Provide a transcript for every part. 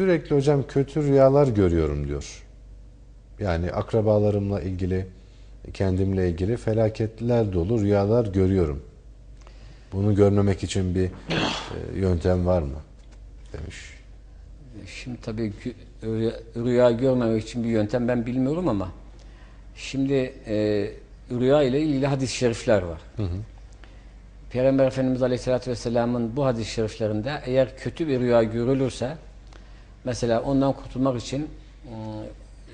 sürekli hocam kötü rüyalar görüyorum diyor. Yani akrabalarımla ilgili, kendimle ilgili felaketler dolu rüyalar görüyorum. Bunu görmemek için bir e, yöntem var mı? Demiş. Şimdi tabii rüya, görmemek için bir yöntem ben bilmiyorum ama şimdi e, rüya ile ilgili hadis-i şerifler var. Peygamber Efendimiz Aleyhisselatü Vesselam'ın bu hadis-i şeriflerinde eğer kötü bir rüya görülürse mesela ondan kurtulmak için ıı,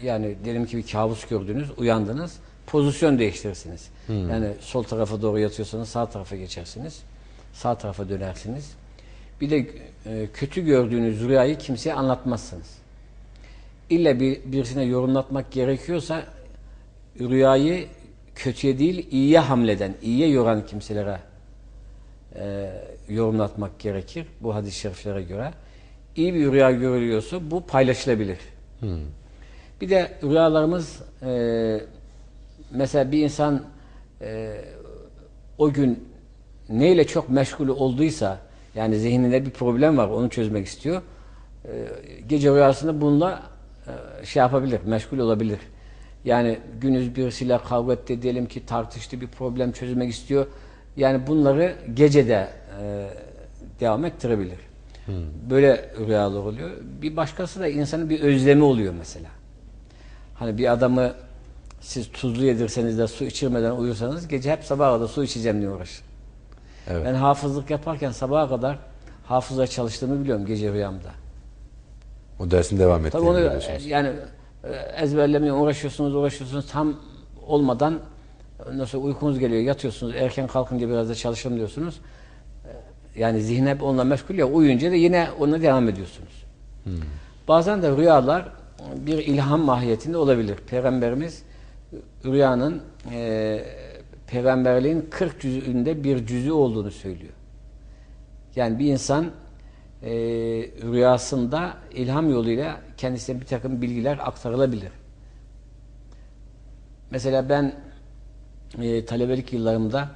yani diyelim ki bir kabus gördünüz, uyandınız, pozisyon değiştirirsiniz. Yani sol tarafa doğru yatıyorsanız sağ tarafa geçersiniz. Sağ tarafa dönersiniz. Bir de e, kötü gördüğünüz rüyayı kimseye anlatmazsınız. İlla bir, birisine yorumlatmak gerekiyorsa rüyayı kötüye değil iyiye hamleden, iyiye yoran kimselere e, yorumlatmak gerekir bu hadis-i şeriflere göre. İyi bir rüya görülüyorsa bu paylaşılabilir. Bir de rüyalarımız e, mesela bir insan e, o gün neyle çok meşgul olduysa yani zihninde bir problem var onu çözmek istiyor. E, gece rüyasında bununla e, şey yapabilir, meşgul olabilir. Yani günüz birisiyle kavga etti diyelim ki tartıştı bir problem çözmek istiyor. Yani bunları gecede e, devam ettirebilir. Böyle rüyalar oluyor. Bir başkası da insanın bir özlemi oluyor mesela. Hani bir adamı siz tuzlu yedirseniz de su içirmeden uyursanız gece hep sabaha kadar su içeceğim diye uğraşır. Evet. Ben hafızlık yaparken sabaha kadar hafıza çalıştığımı biliyorum gece rüyamda. O dersin devam Tabii ettiğini onu e, yani e, ezberlemeye uğraşıyorsunuz, uğraşıyorsunuz. Tam olmadan nasıl uykunuz geliyor, yatıyorsunuz. Erken kalkınca biraz da çalışalım diyorsunuz. Yani zihin hep onunla meşgul ya. Uyuyunca da yine ona devam ediyorsunuz. Bazen de rüyalar bir ilham mahiyetinde olabilir. Peygamberimiz rüyanın e, peygamberliğin 40 cüzünde bir cüzü olduğunu söylüyor. Yani bir insan e, rüyasında ilham yoluyla kendisine bir takım bilgiler aktarılabilir. Mesela ben e, talebelik yıllarımda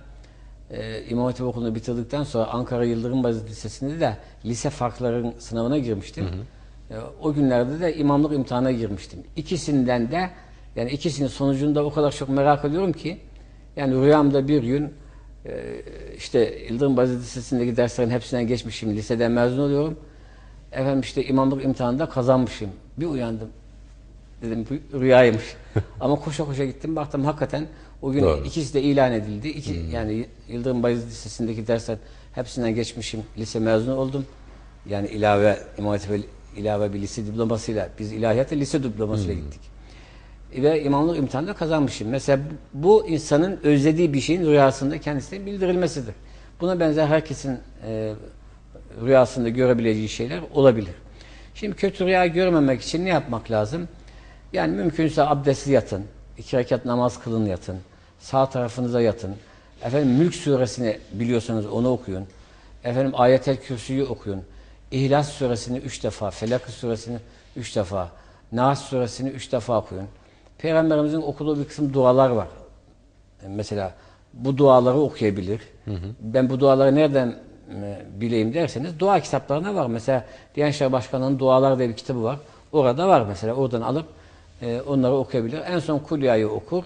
e, İmam Hatip Okulu'nu bitirdikten sonra Ankara Yıldırım Lisesi'nde de lise farkların sınavına girmiştim. E, o günlerde de imamlık imtihanına girmiştim. İkisinden de yani ikisinin sonucunu da o kadar çok merak ediyorum ki yani rüyamda bir gün e, işte Yıldırım Lisesi'ndeki derslerin hepsinden geçmişim. Liseden mezun oluyorum. Efendim işte imamlık imtihanında kazanmışım. Bir uyandım. Dedim bu rüyaymış. Ama koşa koşa gittim. Baktım hakikaten o gün Doğru. ikisi de ilan edildi. İki, Yani Yıldırım Bayezid Lisesi'ndeki dersler hepsinden geçmişim. Lise mezunu oldum. Yani ilave İmam Hatip'e ilave bir lise diplomasıyla biz ilahiyata lise diplomasıyla gittik. Ve imamlık imtihanında kazanmışım. Mesela bu insanın özlediği bir şeyin rüyasında kendisine bildirilmesidir. Buna benzer herkesin e, rüyasında görebileceği şeyler olabilir. Şimdi kötü rüya görmemek için ne yapmak lazım? Yani mümkünse abdestli yatın. iki rekat namaz kılın yatın. Sağ tarafınıza yatın. Efendim Mülk suresini biliyorsanız onu okuyun. Efendim Ayetel Kürsü'yü okuyun. İhlas suresini üç defa, Felak suresini üç defa, Nas suresini üç defa okuyun. Peygamberimizin okuduğu bir kısım dualar var. Mesela bu duaları okuyabilir. Ben bu duaları nereden e, bileyim derseniz dua kitaplarına var. Mesela Diyanet İşleri Başkanı'nın Dualar diye bir kitabı var. Orada var mesela. Oradan alıp e, onları okuyabilir. En son Kulya'yı okur.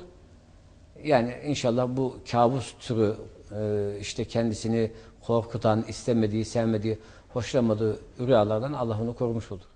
Yani inşallah bu kabus türü e, işte kendisini korkutan, istemediği, sevmediği, hoşlanmadığı rüyalardan Allah onu korumuş olur.